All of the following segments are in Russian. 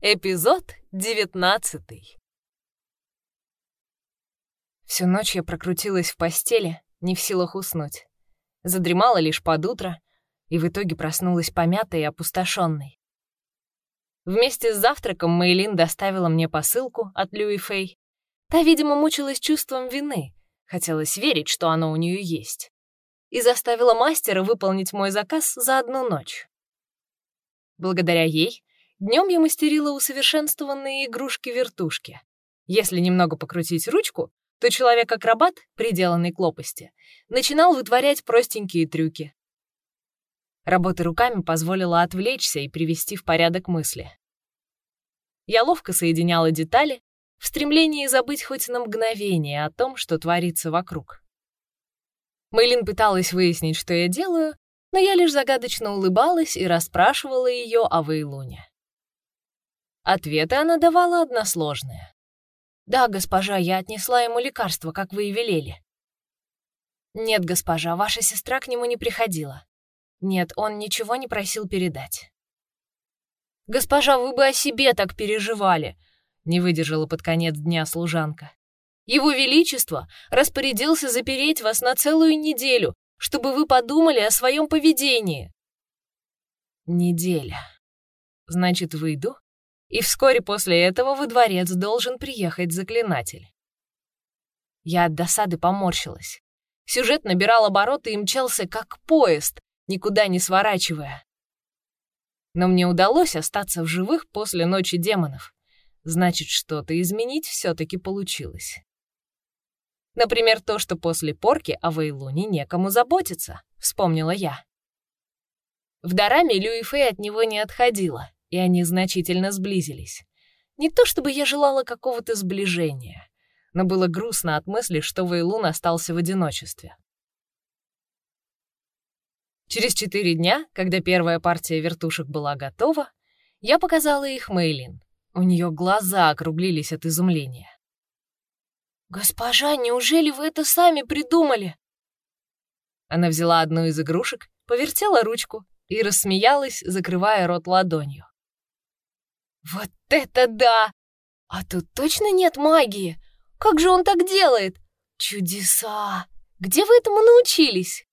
Эпизод девятнадцатый. Всю ночь я прокрутилась в постели, не в силах уснуть. Задремала лишь под утро и в итоге проснулась помятой и опустошенной. Вместе с завтраком Мейлин доставила мне посылку от Люи Фэй. Та, видимо, мучилась чувством вины, хотелось верить, что оно у нее есть, и заставила мастера выполнить мой заказ за одну ночь. Благодаря ей днем я мастерила усовершенствованные игрушки-вертушки. Если немного покрутить ручку, то человек-акробат, приделанный к лопасти, начинал вытворять простенькие трюки. Работа руками позволила отвлечься и привести в порядок мысли. Я ловко соединяла детали в стремлении забыть хоть на мгновение о том, что творится вокруг. Мэйлин пыталась выяснить, что я делаю, но я лишь загадочно улыбалась и расспрашивала ее о Вейлуне. Ответы она давала односложные. «Да, госпожа, я отнесла ему лекарство, как вы и велели». «Нет, госпожа, ваша сестра к нему не приходила. Нет, он ничего не просил передать». «Госпожа, вы бы о себе так переживали», — не выдержала под конец дня служанка. «Его Величество распорядился запереть вас на целую неделю, чтобы вы подумали о своем поведении». «Неделя. Значит, выйду и вскоре после этого во дворец должен приехать заклинатель. Я от досады поморщилась. Сюжет набирал обороты и мчался как поезд, никуда не сворачивая. Но мне удалось остаться в живых после ночи демонов. Значит, что-то изменить все-таки получилось. Например, то, что после порки о Вейлуне некому заботиться, вспомнила я. В Дараме Люи Фэй от него не отходила, и они значительно сблизились. Не то чтобы я желала какого-то сближения, но было грустно от мысли, что Вейлун остался в одиночестве. Через четыре дня, когда первая партия вертушек была готова, я показала их Мейлин. У нее глаза округлились от изумления. «Госпожа, неужели вы это сами придумали?» Она взяла одну из игрушек, повертела ручку и рассмеялась, закрывая рот ладонью. Вот это да! А тут точно нет магии? Как же он так делает? Чудеса! Где вы этому научились?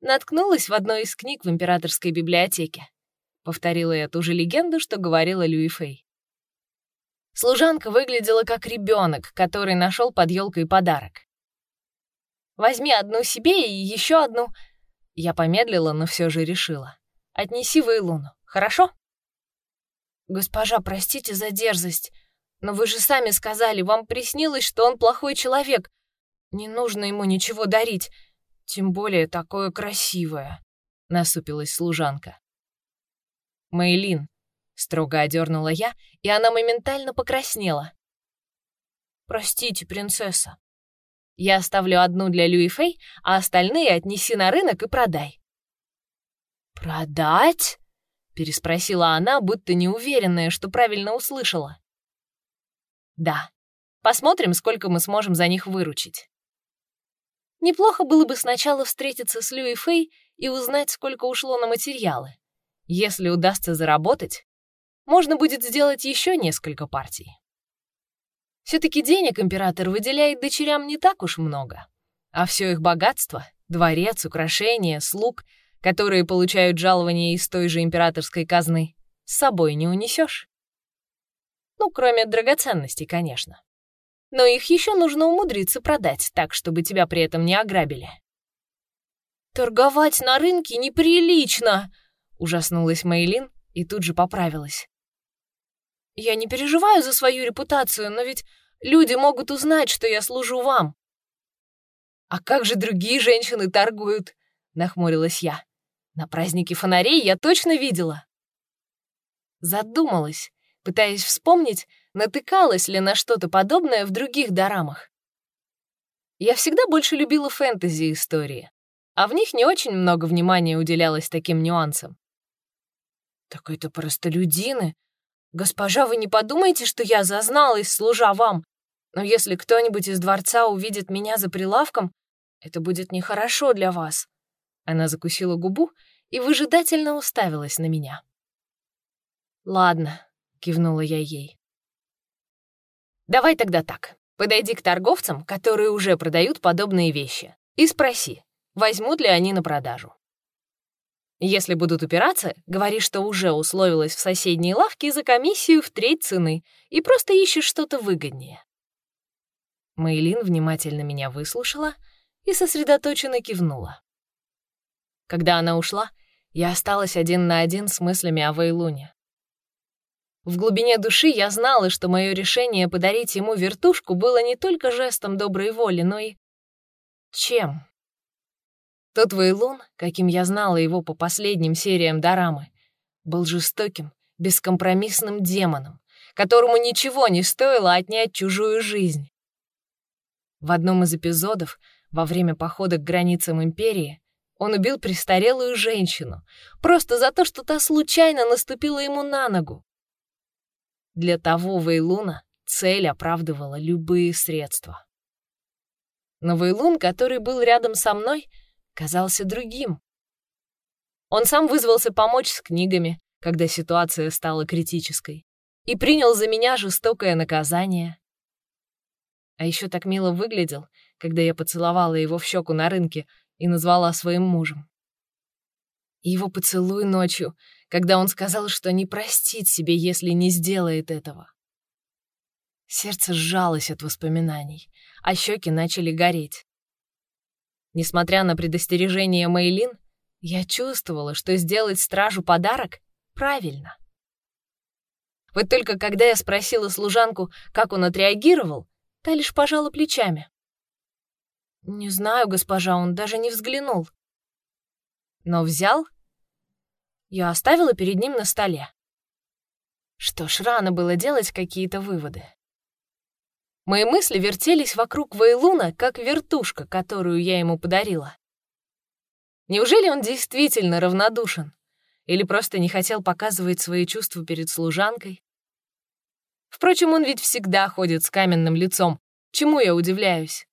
Наткнулась в одной из книг в императорской библиотеке. Повторила я ту же легенду, что говорила Люи Фэй. Служанка выглядела как ребенок, который нашел под елкой подарок. «Возьми одну себе и еще одну...» Я помедлила, но все же решила. «Отнеси Вейлуну, хорошо?» «Госпожа, простите за дерзость, но вы же сами сказали, вам приснилось, что он плохой человек. Не нужно ему ничего дарить, тем более такое красивое», — насупилась служанка. «Мэйлин», — строго одернула я, и она моментально покраснела. «Простите, принцесса. Я оставлю одну для Люи Фэй, а остальные отнеси на рынок и продай». «Продать?» Переспросила она, будто неуверенная, что правильно услышала. Да. Посмотрим, сколько мы сможем за них выручить. Неплохо было бы сначала встретиться с Люи Фэй и узнать, сколько ушло на материалы. Если удастся заработать, можно будет сделать еще несколько партий. Все-таки денег император выделяет дочерям не так уж много, а все их богатство — дворец, украшения, слуг — которые получают жалование из той же императорской казны, с собой не унесешь. Ну, кроме драгоценностей, конечно. Но их еще нужно умудриться продать так, чтобы тебя при этом не ограбили. «Торговать на рынке неприлично!» — ужаснулась Мейлин и тут же поправилась. «Я не переживаю за свою репутацию, но ведь люди могут узнать, что я служу вам». «А как же другие женщины торгуют?» — нахмурилась я. На празднике фонарей я точно видела. Задумалась, пытаясь вспомнить, натыкалась ли на что-то подобное в других дорамах. Я всегда больше любила фэнтези-истории, а в них не очень много внимания уделялось таким нюансам. «Так это простолюдины. Госпожа, вы не подумайте, что я зазналась, служа вам. Но если кто-нибудь из дворца увидит меня за прилавком, это будет нехорошо для вас. Она закусила губу и выжидательно уставилась на меня. «Ладно», — кивнула я ей. «Давай тогда так. Подойди к торговцам, которые уже продают подобные вещи, и спроси, возьмут ли они на продажу. Если будут упираться, говори, что уже условилась в соседней лавке за комиссию в треть цены и просто ищешь что-то выгоднее. Мейлин внимательно меня выслушала и сосредоточенно кивнула. Когда она ушла, я осталась один на один с мыслями о Вейлуне. В глубине души я знала, что мое решение подарить ему вертушку было не только жестом доброй воли, но и... Чем? Тот Вейлун, каким я знала его по последним сериям Дорамы, был жестоким, бескомпромиссным демоном, которому ничего не стоило отнять чужую жизнь. В одном из эпизодов, во время похода к границам Империи, он убил престарелую женщину, просто за то, что та случайно наступила ему на ногу. Для того Вейлуна цель оправдывала любые средства. Но Вейлун, который был рядом со мной, казался другим. Он сам вызвался помочь с книгами, когда ситуация стала критической, и принял за меня жестокое наказание. А еще так мило выглядел, когда я поцеловала его в щеку на рынке и назвала своим мужем. Его поцелуй ночью, когда он сказал, что не простит себе, если не сделает этого. Сердце сжалось от воспоминаний, а щеки начали гореть. Несмотря на предостережение Мейлин, я чувствовала, что сделать стражу подарок правильно. Вот только когда я спросила служанку, как он отреагировал, та лишь пожала плечами. «Не знаю, госпожа, он даже не взглянул». «Но взял я оставила перед ним на столе. Что ж, рано было делать какие-то выводы. Мои мысли вертелись вокруг Вейлуна, как вертушка, которую я ему подарила. Неужели он действительно равнодушен? Или просто не хотел показывать свои чувства перед служанкой? Впрочем, он ведь всегда ходит с каменным лицом. Чему я удивляюсь?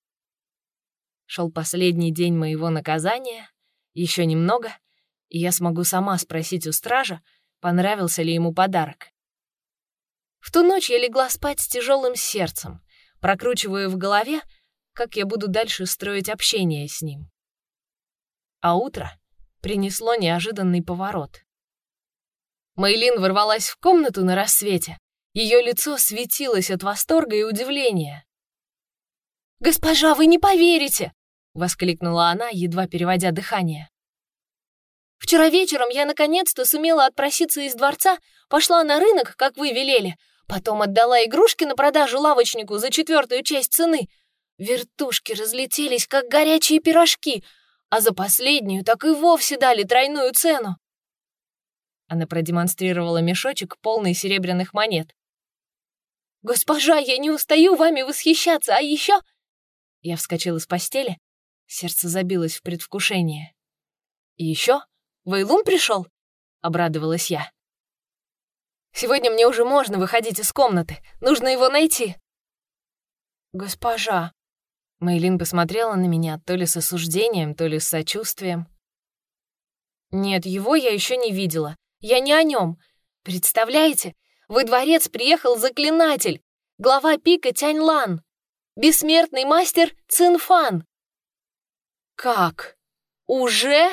Шел последний день моего наказания. Еще немного — и я смогу сама спросить у стража, понравился ли ему подарок. В ту ночь я легла спать с тяжелым сердцем, прокручивая в голове, как я буду дальше строить общение с ним. А утро принесло неожиданный поворот. Мейлин ворвалась в комнату на рассвете. Ее лицо светилось от восторга и удивления. «Госпожа, вы не поверите!» — воскликнула она, едва переводя дыхание. Вчера вечером я наконец-то сумела отпроситься из дворца, пошла на рынок, как вы велели, потом отдала игрушки на продажу лавочнику за четвертую часть цены. Вертушки разлетелись, как горячие пирожки, а за последнюю так и вовсе дали тройную цену. Она продемонстрировала мешочек, полный серебряных монет. «Госпожа, я не устаю вами восхищаться, а еще...» Я вскочила с постели, сердце забилось в предвкушении. «И еще Вейлун пришел?» — обрадовалась я. «Сегодня мне уже можно выходить из комнаты. Нужно его найти». «Госпожа...» Мейлин посмотрела на меня то ли с осуждением, то ли с сочувствием. «Нет, его я еще не видела. Я не о нем. Представляете, во дворец приехал заклинатель, глава пика Тяньлан, бессмертный мастер Цинфан». «Как? Уже?»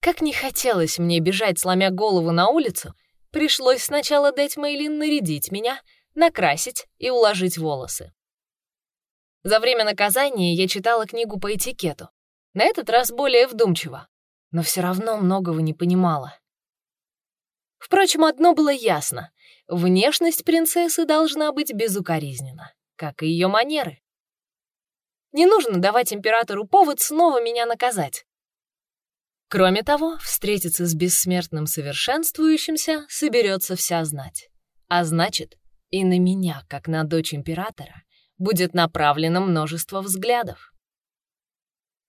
Как не хотелось мне бежать, сломя голову на улицу, пришлось сначала дать Мейлин нарядить меня, накрасить и уложить волосы. За время наказания я читала книгу по этикету. На этот раз более вдумчиво, но все равно многого не понимала. Впрочем, одно было ясно — внешность принцессы должна быть безукоризнена, как и ее манеры. Не нужно давать императору повод снова меня наказать. Кроме того, встретиться с бессмертным совершенствующимся соберется вся знать. А значит, и на меня, как на дочь императора, будет направлено множество взглядов.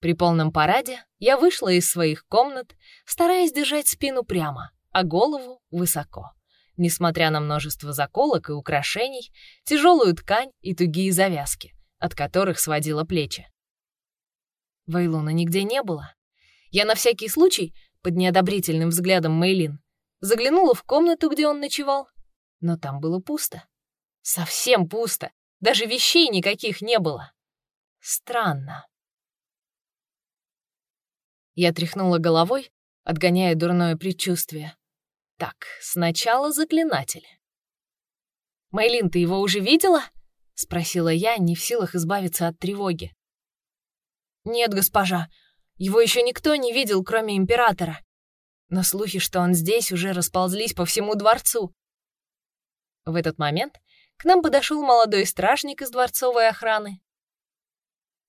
При полном параде я вышла из своих комнат, стараясь держать спину прямо, а голову высоко, несмотря на множество заколок и украшений, тяжелую ткань и тугие завязки, от которых сводила плечи. Вейлуна нигде не было, я на всякий случай, под неодобрительным взглядом Мейлин, заглянула в комнату, где он ночевал, но там было пусто. Совсем пусто, даже вещей никаких не было. Странно. Я тряхнула головой, отгоняя дурное предчувствие. Так, сначала заклинатель. «Мэйлин, ты его уже видела?» — спросила я, не в силах избавиться от тревоги. «Нет, госпожа, его еще никто не видел, кроме императора. Но слухи, что он здесь, уже расползлись по всему дворцу». В этот момент к нам подошел молодой стражник из дворцовой охраны.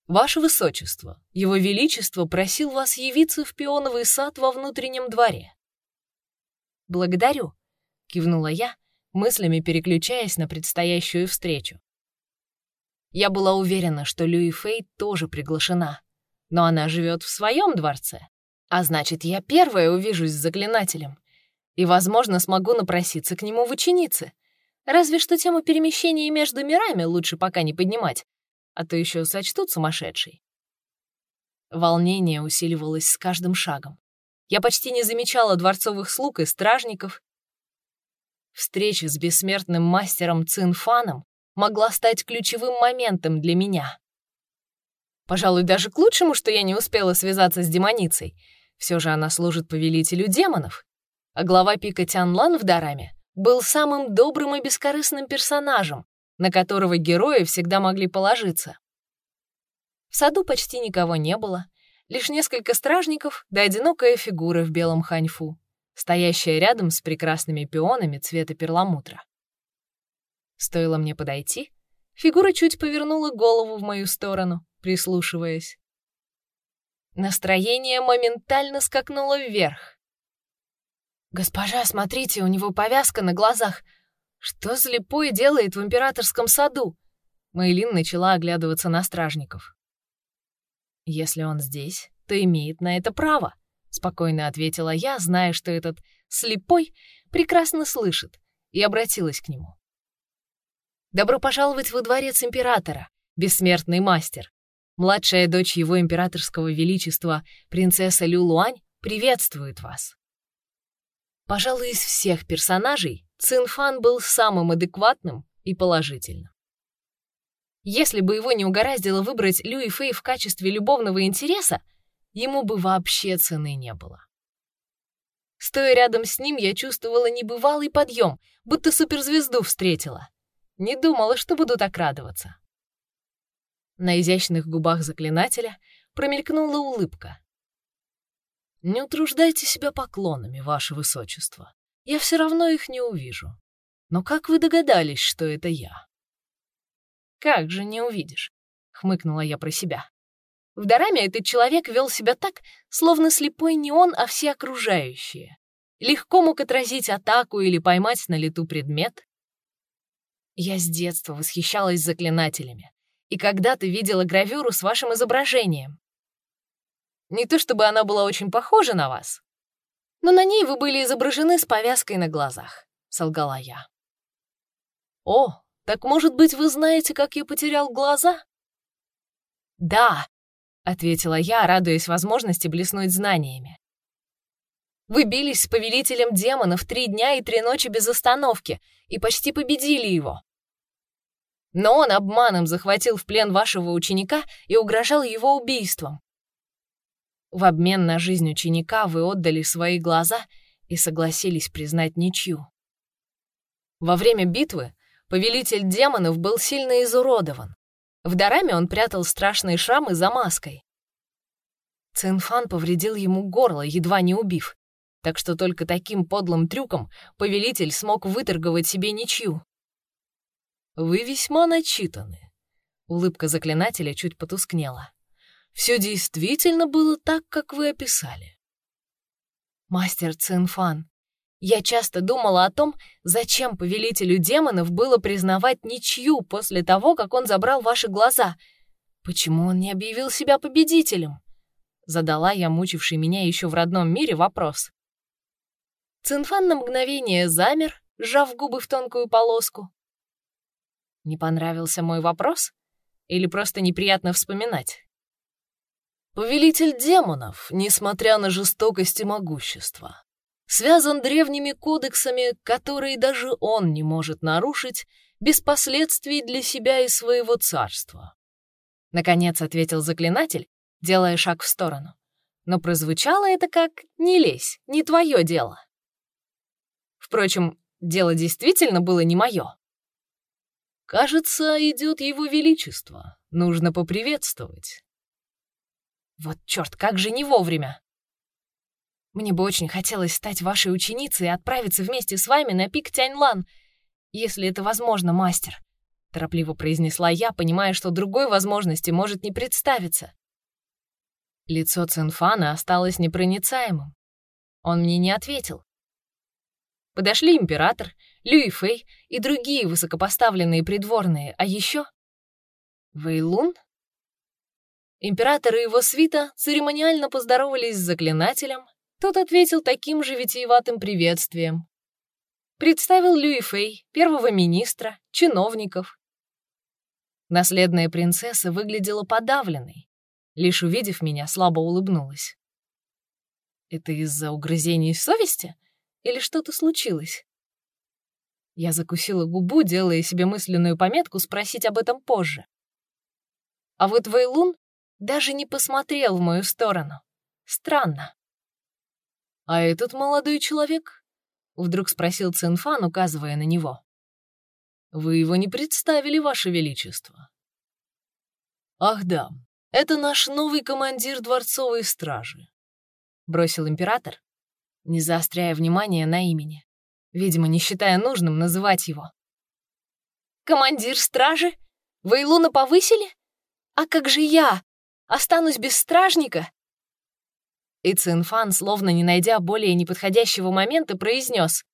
«Ваше Высочество, Его Величество просил вас явиться в пионовый сад во внутреннем дворе». «Благодарю», — кивнула я, мыслями переключаясь на предстоящую встречу. Я была уверена, что Люи Фей тоже приглашена, но она живет в своем дворце, а значит, я первая увижусь с заклинателем и, возможно, смогу напроситься к нему в ученицы. Разве что тему перемещения между мирами лучше пока не поднимать, а то еще сочтут сумасшедший. Волнение усиливалось с каждым шагом. Я почти не замечала дворцовых слуг и стражников, Встреча с бессмертным мастером Цинфаном могла стать ключевым моментом для меня. Пожалуй, даже к лучшему, что я не успела связаться с демоницей. Все же она служит повелителю демонов. А глава пика Тянлан в Дараме был самым добрым и бескорыстным персонажем, на которого герои всегда могли положиться. В саду почти никого не было, лишь несколько стражников да одинокая фигура в белом ханьфу стоящая рядом с прекрасными пионами цвета перламутра. Стоило мне подойти, фигура чуть повернула голову в мою сторону, прислушиваясь. Настроение моментально скакнуло вверх. «Госпожа, смотрите, у него повязка на глазах. Что слепой делает в императорском саду?» Мейлин начала оглядываться на стражников. «Если он здесь, то имеет на это право», спокойно ответила я, зная, что этот слепой прекрасно слышит, и обратилась к нему. «Добро пожаловать во дворец императора, бессмертный мастер. Младшая дочь его императорского величества, принцесса Люлуань, приветствует вас». Пожалуй, из всех персонажей Цинфан был самым адекватным и положительным. Если бы его не угораздило выбрать Люи Фэй в качестве любовного интереса, ему бы вообще цены не было. Стоя рядом с ним, я чувствовала небывалый подъем, будто суперзвезду встретила. Не думала, что буду так радоваться. На изящных губах заклинателя промелькнула улыбка. «Не утруждайте себя поклонами, ваше высочество. Я все равно их не увижу. Но как вы догадались, что это я?» «Как же не увидишь?» — хмыкнула я про себя. В Дараме этот человек вел себя так, словно слепой не он, а все окружающие. Легко мог отразить атаку или поймать на лету предмет. Я с детства восхищалась заклинателями и когда-то видела гравюру с вашим изображением. Не то чтобы она была очень похожа на вас, но на ней вы были изображены с повязкой на глазах, — солгала я. О, так может быть, вы знаете, как я потерял глаза? Да, ответила я, радуясь возможности блеснуть знаниями. Вы бились с повелителем демонов три дня и три ночи без остановки и почти победили его. Но он обманом захватил в плен вашего ученика и угрожал его убийством. В обмен на жизнь ученика вы отдали свои глаза и согласились признать ничью. Во время битвы повелитель демонов был сильно изуродован. В Дараме он прятал страшные шрамы за маской. Цинфан повредил ему горло, едва не убив, так что только таким подлым трюком повелитель смог выторговать себе ничью. «Вы весьма начитаны», — улыбка заклинателя чуть потускнела. «Все действительно было так, как вы описали». «Мастер Цинфан, я часто думала о том, зачем повелителю демонов было признавать ничью после того, как он забрал ваши глаза. Почему он не объявил себя победителем? Задала я мучивший меня еще в родном мире вопрос. Цинфан на мгновение замер, сжав губы в тонкую полоску. Не понравился мой вопрос? Или просто неприятно вспоминать? Повелитель демонов, несмотря на жестокость и могущество, связан древними кодексами, которые даже он не может нарушить без последствий для себя и своего царства. Наконец ответил заклинатель, делая шаг в сторону. Но прозвучало это как «не лезь, не твое дело». Впрочем, дело действительно было не мое. «Кажется, идет его величество. Нужно поприветствовать». Вот черт, как же не вовремя. Мне бы очень хотелось стать вашей ученицей и отправиться вместе с вами на пик Тяньлан, если это возможно, мастер. Торопливо произнесла я, понимая, что другой возможности может не представиться. Лицо Цинфана осталось непроницаемым. Он мне не ответил. Подошли император, Люи Фэй и другие высокопоставленные придворные, а еще... Вейлун? Император и его свита церемониально поздоровались с заклинателем, тот ответил таким же витиеватым приветствием. Представил Люи Фэй, первого министра, чиновников. Наследная принцесса выглядела подавленной. Лишь увидев меня, слабо улыбнулась. Это из-за угрызений совести? Или что-то случилось? Я закусила губу, делая себе мысленную пометку спросить об этом позже. А вот Вейлун даже не посмотрел в мою сторону. Странно. «А этот молодой человек?» — вдруг спросил Цинфан, указывая на него. «Вы его не представили, Ваше Величество». «Ах да, это наш новый командир дворцовой стражи», — бросил император, не заостряя внимания на имени, видимо, не считая нужным называть его. «Командир стражи? Вы Илуна повысили? А как же я? Останусь без стражника?» И Цинфан, словно не найдя более неподходящего момента, произнес.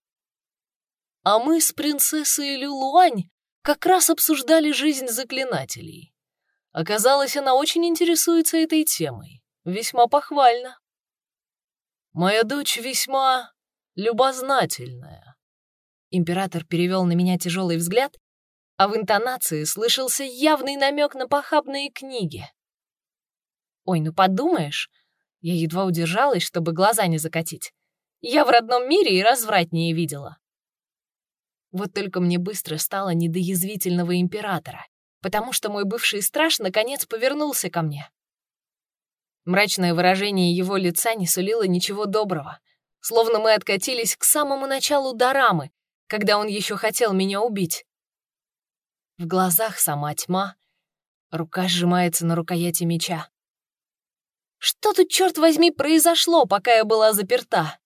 «А мы с принцессой Люлуань как раз обсуждали жизнь заклинателей. Оказалось, она очень интересуется этой темой. Весьма похвально. Моя дочь весьма любознательная». Император перевел на меня тяжелый взгляд, а в интонации слышался явный намек на похабные книги. Ой, ну подумаешь, я едва удержалась, чтобы глаза не закатить. Я в родном мире и развратнее видела. Вот только мне быстро стало не до язвительного императора, потому что мой бывший страж наконец повернулся ко мне. Мрачное выражение его лица не сулило ничего доброго, словно мы откатились к самому началу дорамы, когда он еще хотел меня убить. В глазах сама тьма, рука сжимается на рукояти меча. Что тут, черт возьми, произошло, пока я была заперта?